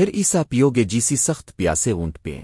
پھر ایسا پیو گے جیسی سخت پیاسے اونٹ پیئیں